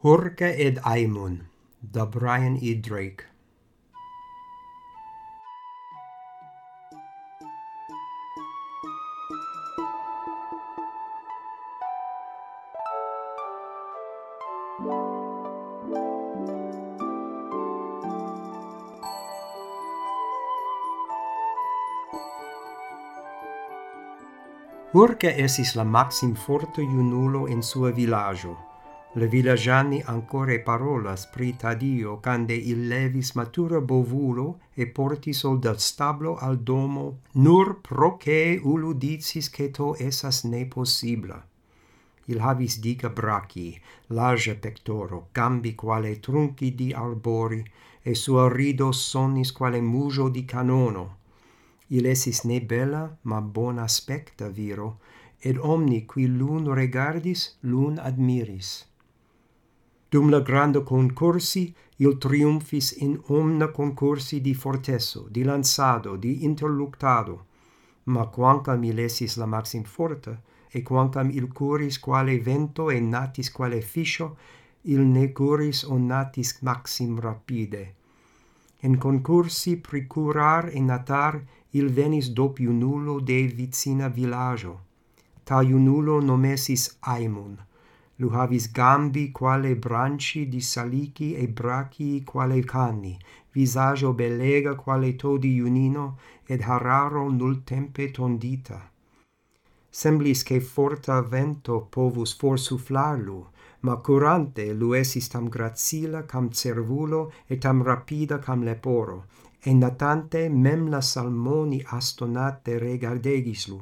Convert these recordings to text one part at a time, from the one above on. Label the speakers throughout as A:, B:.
A: Hurka ed Aimun, da Brian E. Drake. Urca esis la maxim forte junulo in sua villaggio, Le villagiani ancora parolas pri Tadio cande il levis matura bovulo e porti sol dal stablo al domo nur proce ulu dicis che to esas ne possibla. Il havis dica brachi, large pectoro, gambi quale trunchi di arbori, e sua rido sonis quale muso di canono. Il esis ne bella, ma bon aspecta viro, ed omni qui l'un regardis, l'un admiris. Dum la grando concorsi, il triumphis in omna concorsi di fortesso, di lanzado, di interluctado. Ma quancam mi lesis la maxim forte, e quancam il curis quale vento e natis quale fiscio, il ne curis o natis maxim rapide. In concorsi pricurar e natar, il venis doppio nullo de vicina villaggio. Ta iunulo nomesis Aimon, Lu havis gambi quale branci di salici e brachi quale canni, visaggio bellega quale todi iunino, ed hararo nul tempe tondita. Semblis che forta vento povus forsuflarlu ma curante lu esis tam gracila cam cervulo et tam rapida cam leporo, e natante mem la salmoni astonate regardegis lu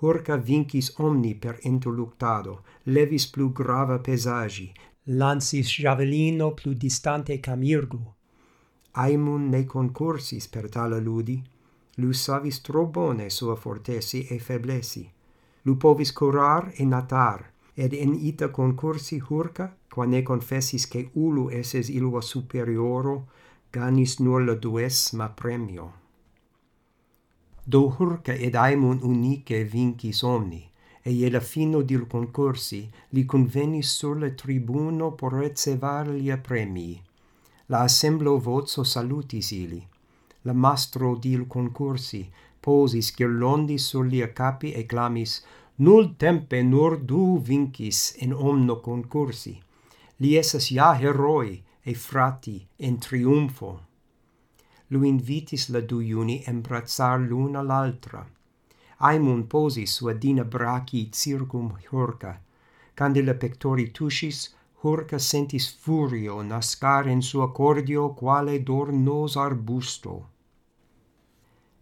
A: Hurca vincis omni per interluctado, levis plu grava pesagi, lancis javelino plu distante camirgu. Aimun ne concursis per tala ludi, lu savis tro bone sua fortesi e feblesi. Lu povis curar e natar, ed in ita concursi hurca, qua ne confessis che ulu eses ilua superioro, ganis nur la duesma premio do hurca ed aimon unice vincis omni, e alla fino dil concorsi li convenis sur le tribuno por recevar lia premi. La assemblo vozo salutis ili. La mastro dil concorsi posis girlondi sur lia capi e clamis Nul tempe nur du vincis in omno concorsi. Li esas ja heroi e frati in triumfo lu invitis la du iuni embrazzar l'una l'altra. Aimun posi sua dina brachi circum hurca. Cande la pectori tuscis, hurca sentis furio nascar in sua cordio quale dornos arbusto.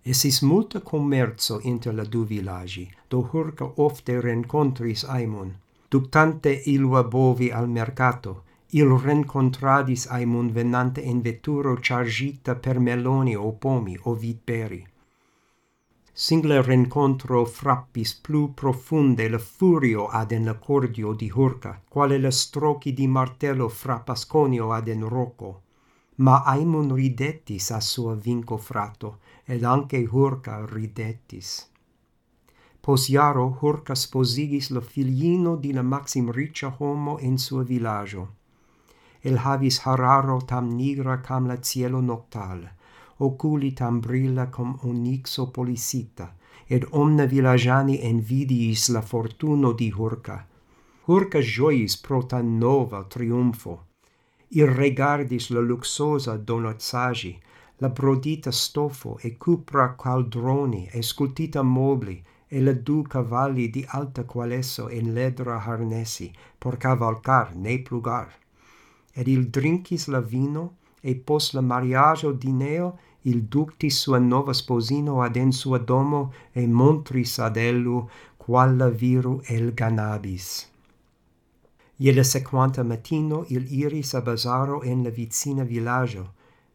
A: Esis multa commerzo inter la du villagi, do hurca ofte rencontris Aimun, ductante ilua bovi al mercato, il rencontradis Aimun venante in veturo chargita per meloni o pomi o vitperi. Single rencontro frappis plu profunde le furio ad en cordio di hurca, quale le strochi di martello frappas conio ad en roco. Ma Aimun ridettis a sua vinco frato, ed anche hurca ridettis. Pos iaro Hurca sposigis lo filino di la maxim riccia homo in sua villaggio el havis hararo tam nigra cam la cielo noctal, oculi tam brilla com onyxo polisita, ed omne villagiani envidiis la fortuno di Hurca. Hurca giois pro tan nova triumfo. Ir regardis la luxosa donatsagi, la brodita stofo e cupra caldroni e scultita mobli e la du cavalli di alta qualesso in ledra harnesi por cavalcar ne plugar ed il drinkis la vino, e pos la mariaggio dineo il ductis sua nova sposino ad en sua domo e montris ad ellu qual la viru el ganabis. Iela sequanta matino il iris a bazaro en la vicina villaggio,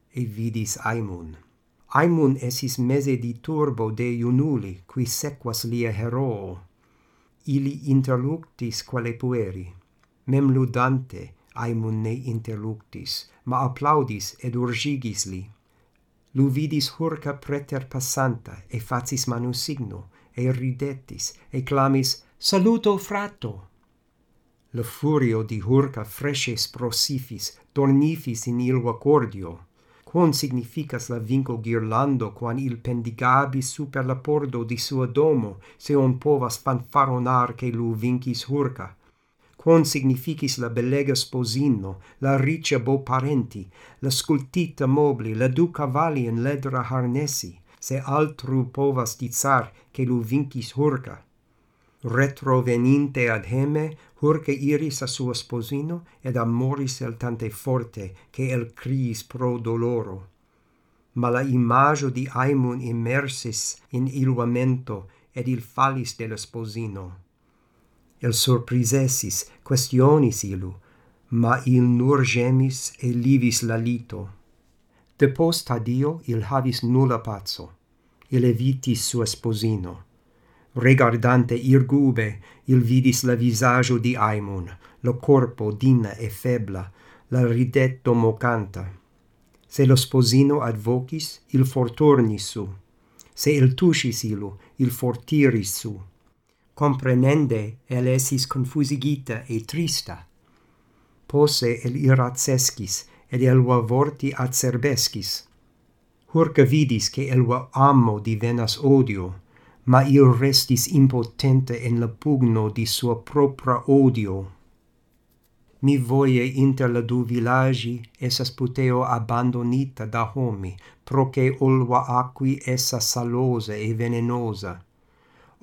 A: e vidis Aimun. Aimun esis mese di turbo de iunuli, qui sequas lia heroo. Ili interluctis quale pueri, mem ludante, aemun ne interluctis, ma applaudis ed urgigis li. Lu vidis hurca preter passanta, e facis manu signo, e ridetis, e clamis, Saluto, frato! Le furio di hurca fresces prosifis, tornifis in il accordio. Quon significas la vinco girlando quan il pendigabis super la pordo di sua domo, se on povas fanfaronar che lu vincis hurca? quon significis la bellega sposino, la riccia bo parenti, la scultita mobli, la du cavalli in ledra harnesi, se altru povas dizar che lu vincis hurca. Retroveninte ad heme, hurca iris a sua sposino, ed amoris el tante forte, che el criis pro doloro. Ma la imago di Aimun immersis in iluamento, ed il falis de la sposino el surprisesis, questionis ilu, ma il nur gemis e livis la lito. De post dio il havis nulla pazzo. Il evitis sua sposino. Regardante irgube, il vidis la visaggio di Aimon, lo corpo dina e febla, la ridetto mocanta. Se lo sposino advocis, il fortornis su. Se il tuscis ilu, il fortiris su comprenende el esis confusigita e trista. Posse el iracescis, ed elua vorti acerbescis. Hurca vidis che elva amo divenas odio, ma il restis impotente in la pugno di sua propria odio. Mi voie inter la du villagi esas puteo abbandonita da homi, proce olva acqui essa salose e venenosa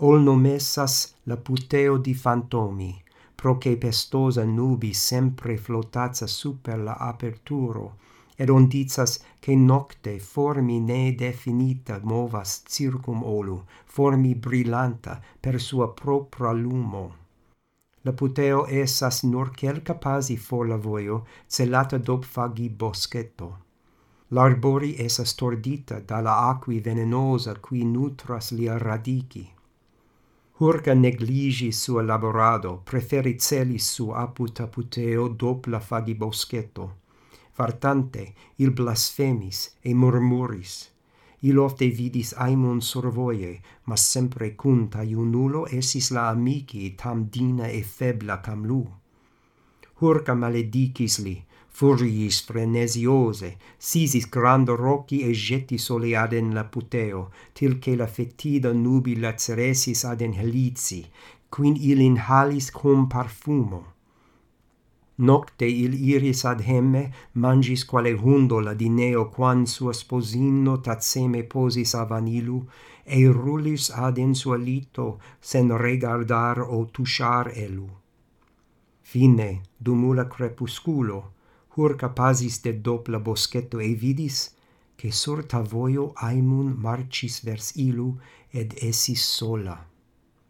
A: ol nomessas la puteo di fantomi, pro pestosa nubi sempre flotazza super la aperturo, ed ondizas che nocte formi ne definita movas circum olu, formi brillanta per sua propra lumo. La puteo essas nur quelca pasi for la voio, celata dop fagi boschetto. L'arbori essas tordita dalla acqui venenosa qui nutras lia radici Hurca negligi sua laborado, preferi celi su aputa puteo dop la fagi boschetto. Fartante, il blasfemis e murmuris. Il ofte vidis aimon sorvoie, ma sempre cunta iunulo esis la amici tam dina e febla cam lu. Hurca maledicis li, furiis frenesiose, sisis grando roci e geti solead in la puteo, til che la fetida nubi laceresis ad en helici, quin il inhalis cum parfumo. Nocte il iris ad hemme, mangis quale hundo la dineo quan sua sposino tatseme posis a vanilu, e rulis ad in sua lito, sen regardar o tushar elu. Fine, dumula crepusculo, hurca capasis de dopla boschetto e vidis, che sur tavoio aimun marcis vers ilu ed esis sola.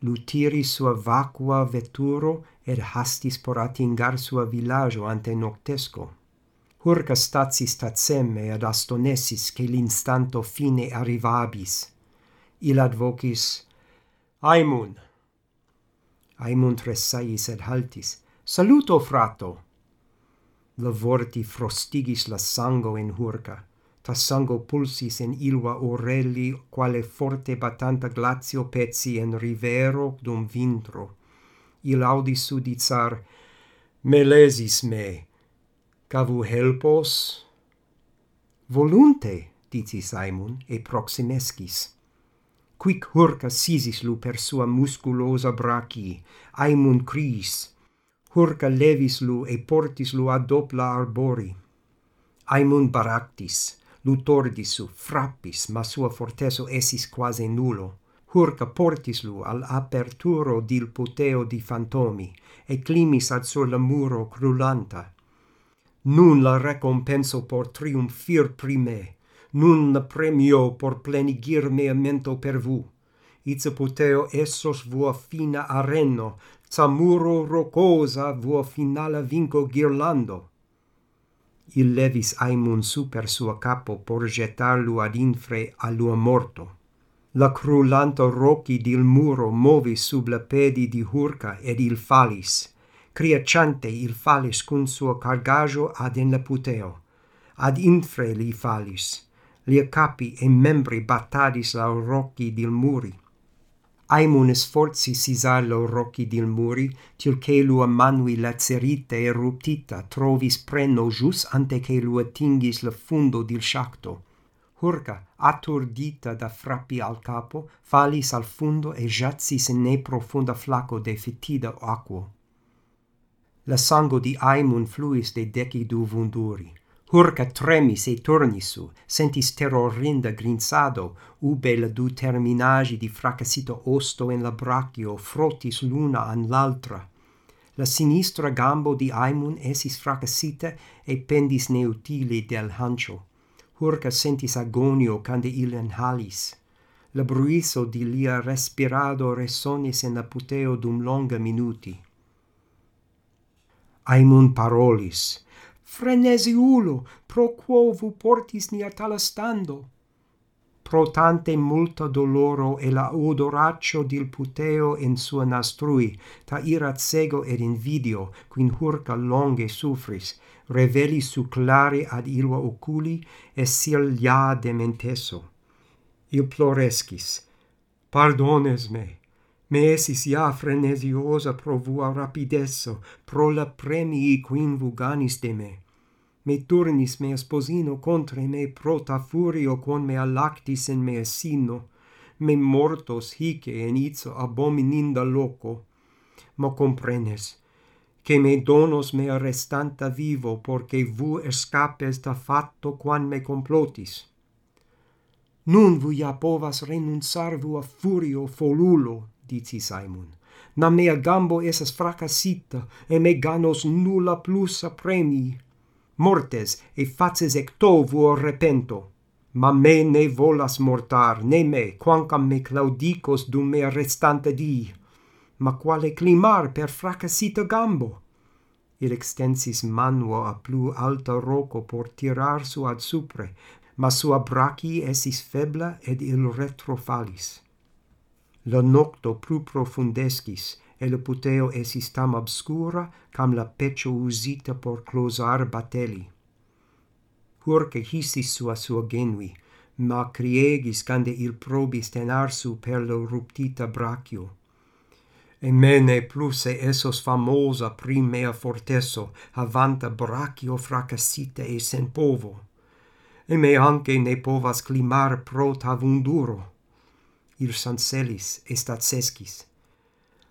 A: Lutiri sua vacua veturo ed hastis por atingar sua villaggio ante noctesco. Hurca statsis tatseme ad astonesis che l'instanto fine arrivabis. Il advocis, Aimun! Aimun tressais ed haltis, Saluto, frato! la vorti frostigis la sango in hurca. Ta sango pulsis in ilva orelli, quale forte batanta glazio pezzi en rivero dum vintro. Il audis sudicar, melesis me, cavu helpos? Volunte, dici Simon, e proximescis. Quic hurca sisis lu per sua musculosa brachii, Aimun cris, hurca levis lu e portis lu ad dopla arbori. Aimun baractis, lu tordisu, frappis, ma sua forteso esis quasi nullo. Hurca portis lu al aperturo dil puteo di fantomi, e climis ad sur la muro crulanta. Nun la recompenso por triumfir prime, nun la premio por plenigir mea mento per vu. Itse puteo essos vua fina areno, Samuro rocosa vuo finala vinco ghirlando. Il levis Aimun super sua capo por getarlo ad infre all'ua morto. La crulanto rochi dil muro movi sub la pedi di hurca ed il falis. Criacciante il falis cun suo cargajo ad en la puteo. Ad infre li falis. Lia capi e membri battadis la rocchi dil muri Aimun sforzi sisalo rocchi dil muri, til che lua manui lacerite e ruptita trovis preno jus ante che lua tingis le fundo dil shacto. Hurca, aturdita da frappi al capo, falis al fundo e giazis in ne profunda flaco de fetida aquo. La sango di Aimun fluis de deci du vunduri. Hurca tremis e tornisu, sentis terrorinda grinzado, ube la du terminagi di fracassito osto en la brachio frottis l'una an l'altra. La sinistra gambo di Aimun esis fracassita e pendis neutili del hancio. Hurca sentis agonio cande il halis. La bruiso di lia respirado resonis en aputeo dum longa minuti. Aimun parolis, frenesiulo pro quo vu portis nia tala stando. Pro tante multa doloro e la odoraccio dil puteo in sua nastrui ta irat sego ed invidio quin hurca longe suffris reveli su clari ad ilua oculi e sil ja dementeso. il plorescis. Pardones me me esis ia frenesiosa pro vua rapidesso, pro la premii quin vuganis de me. Me turnis me sposino contra me prota furio quon me allactis in me sino, me mortos hice in itso abomininda loco. Ma comprenes, che me donos me restanta vivo, porche vu escapes da fatto quan me complotis. Nun vu ja povas renunzar a furio folulo, dici Simon. Nam mea gambo esas fracassita, e me ganos nulla plus a premi. Mortes e faces ectovuo repento. Ma me ne volas mortar, ne me, quancam me claudicos dum mea restante di. Ma quale climar per fracassita gambo? Il extensis manuo a plu alta roco por tirar su ad supre, ma sua brachi esis febla ed il retrofalis. La nocto plu profundescis, e la puteo esis tam obscura, cam la pecio usita por closar bateli. Purce hissis sua sua genui, ma criegis cande il probis tenar su per lo ruptita brachio. E mene plus e esos famosa primea fortesso, avanta brachio fracassita e sen povo. E me anche ne povas climar pro tavunduro irsancelis estatescis.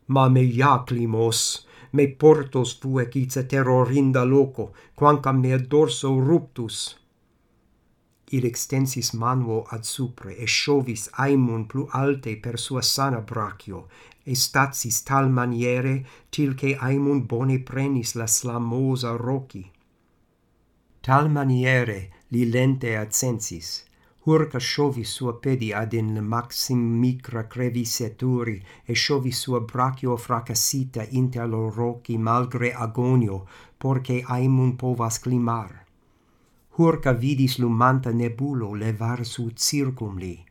A: Ma me iaclimos, me portos fuec ice terrorinda loco, quancam ne dorso ruptus. Il extensis manuo ad supre, e shovis aemun plu alte per sua sana brachio, e statsis tal maniere, til che aemun bone prenis la slamosa roci. Tal maniere li lente adsensis, hurca sciovi sua pedi ad in maxim micra creviseturi, e sciovi sua brachio fracassita inter lo roci malgre agonio, porce aimun povas climar. Hurca vidis lumanta nebulo levar su circum li.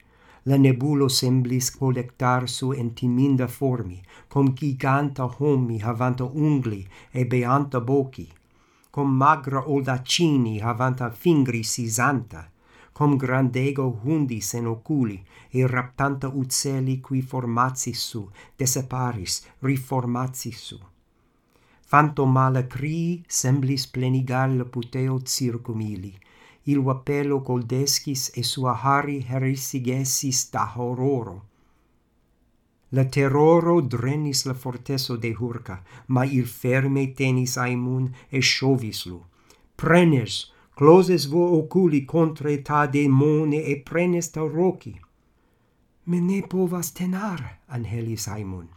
A: La nebulo semblis collectar su entiminda formi, com giganta homi havanta ungli e beanta boci, com magra oldacini havanta fingri sisanta, com grandego hundis en oculi, e raptanta uceli qui formatsis su, deseparis, riformatsis su. Fanto mala crii semblis plenigal puteo circumili, il vapelo coldescis e sua hari herisigessis da horroro. La terroro drenis la forteso de Hurca, ma il ferme tenis aimun e sciovis lu. Prenes, Closes vo oculi contra ta demone e prenes ta roci. Me ne povas tenar, angeli Simon.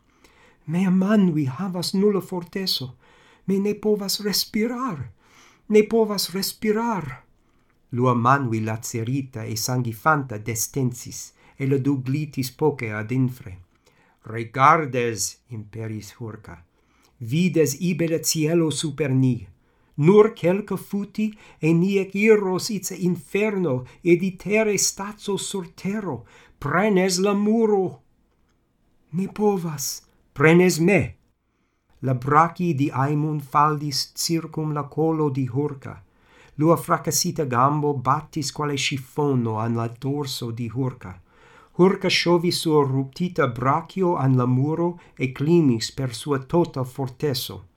A: Mea manui havas nulla forteso. Me ne povas respirar. Ne povas respirar. Lua manui lacerita e sangifanta destensis, e la duglitis poce ad infre. Regardes, imperis hurca, vides ibele cielo super ni, nur quelque futi e nie iros its inferno editere stazzo sur terro prenes la muro. Ne povas. Prenes me. La brachi di aimun faldis circum la colo di hurca lua fracassita gambo battis quale scifono an la dorso di hurca Hurca sciovi sua ruptita brachio an la muro e clinis per sua tota fortesso.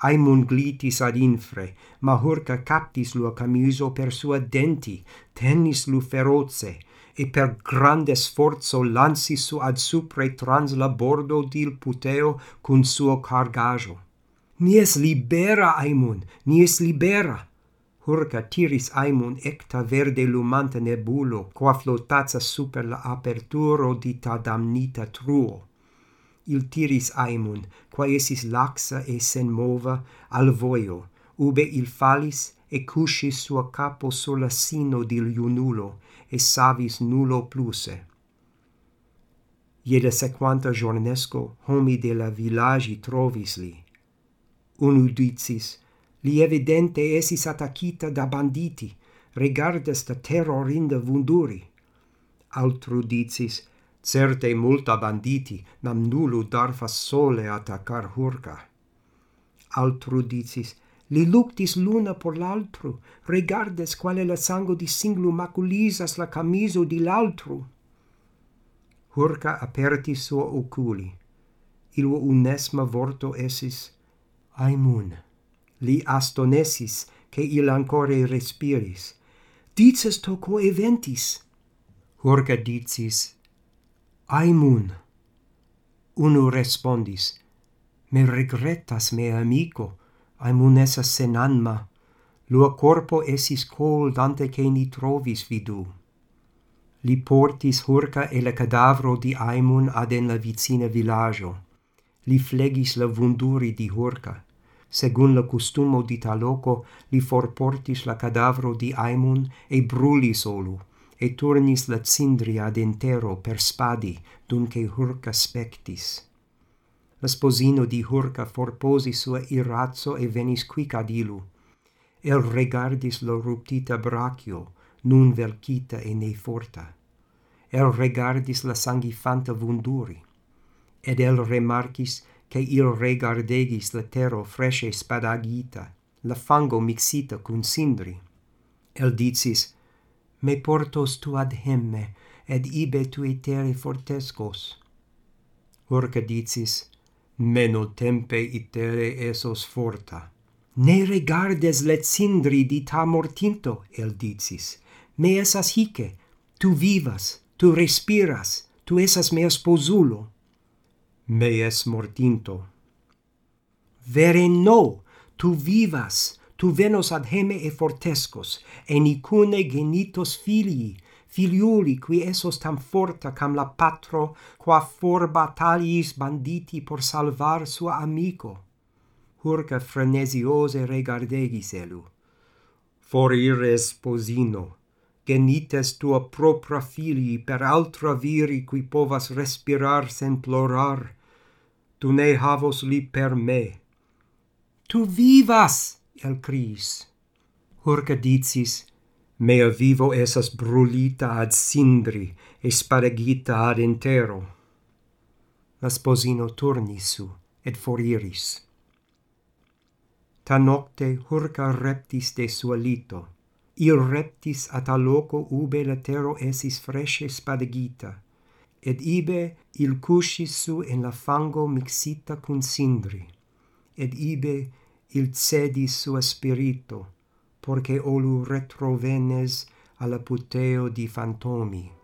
A: Aemun glitis ad infre, Mahurca captis lua camiso per sua denti, tennis lu feroce, e per grande sforzo lansis su ad supre trans la bordo dil puteo cun suo cargajo. Nies libera, Aemun, nies libera! Hurca tiris Aemun ecta verde lumante nebulo, qua flotazza super la aperturo di ta damnita truo il tiris aimun, qua esis laxa e sen mova, al voio, ube il falis e cuscis sua capo sola sino dil iunulo, e savis nulo pluse. Iede sequanta jornesco homi de la villagi trovis li. Unu dicis, li evidente esis attacita da banditi, regardes da terrorinda vunduri. Altru dicis, Certe multa banditi nam nullu darfas sole attacar hurca. Altru dicis, li luctis l'una por l'altru, regardes quale la sango di singlu maculisas la camiso di l'altru. Hurca aperti suo oculi. Ilu unesma vorto esis, aimun. Li astonesis, che il ancore respiris. Dices toco eventis. Hurca dicis, Aimun. Unu respondis, me regretas me amico, Aimun esas sen anma, lua corpo esis col dante che ni trovis vidu. Li portis hurca e la cadavro di Aimun ad en la vicina villaggio. Li flegis la vunduri di hurca. Segun la costumo di taloco, li forportis la cadavro di Aimun e bruli solu e turnis la cindria ad intero per spadi, dunque hurca spectis. La sposino di hurca forposi sua irazzo e venis quic ad ilu. El regardis lo ruptita brachio, nun velcita e ne forta. El regardis la sangifanta vunduri. Ed el remarcis che il regardegis la terra fresce spadagita, la fango mixita cun sindri. El dicis, me portos tu ad hemme, ed ibe tu iteri fortescos. Orca dicis, meno tempe itere esos forta. Ne regardes let cindri dita mortinto, el dicis, me esas hice, tu vivas, tu respiras, tu esas mea sposulo. Me es mortinto. Vere no, tu vivas, tu venos ad heme e fortescos, e nicune genitos filii, filiuli qui esos tam forta cam la patro, qua for battaliis banditi por salvar sua amico. Hurca frenesiose regardegis elu. Forire sposino, genites tua propra filii per altra viri qui povas respirar sen plorar, tu ne havos li per me. Tu vivas! el cris. Hurca dicis, mea vivo esas brulita ad sindri, e sparagita ad entero. La sposino turnisu, et foriris. Ta nocte hurca reptis de sua lito, il reptis at loco ube latero esis fresce spadegita, ed ibe il cuscis su in la fango mixita cun sindri, ed ibe il cedi sua spirito, porque olu retrovenes alla puteo di fantomi.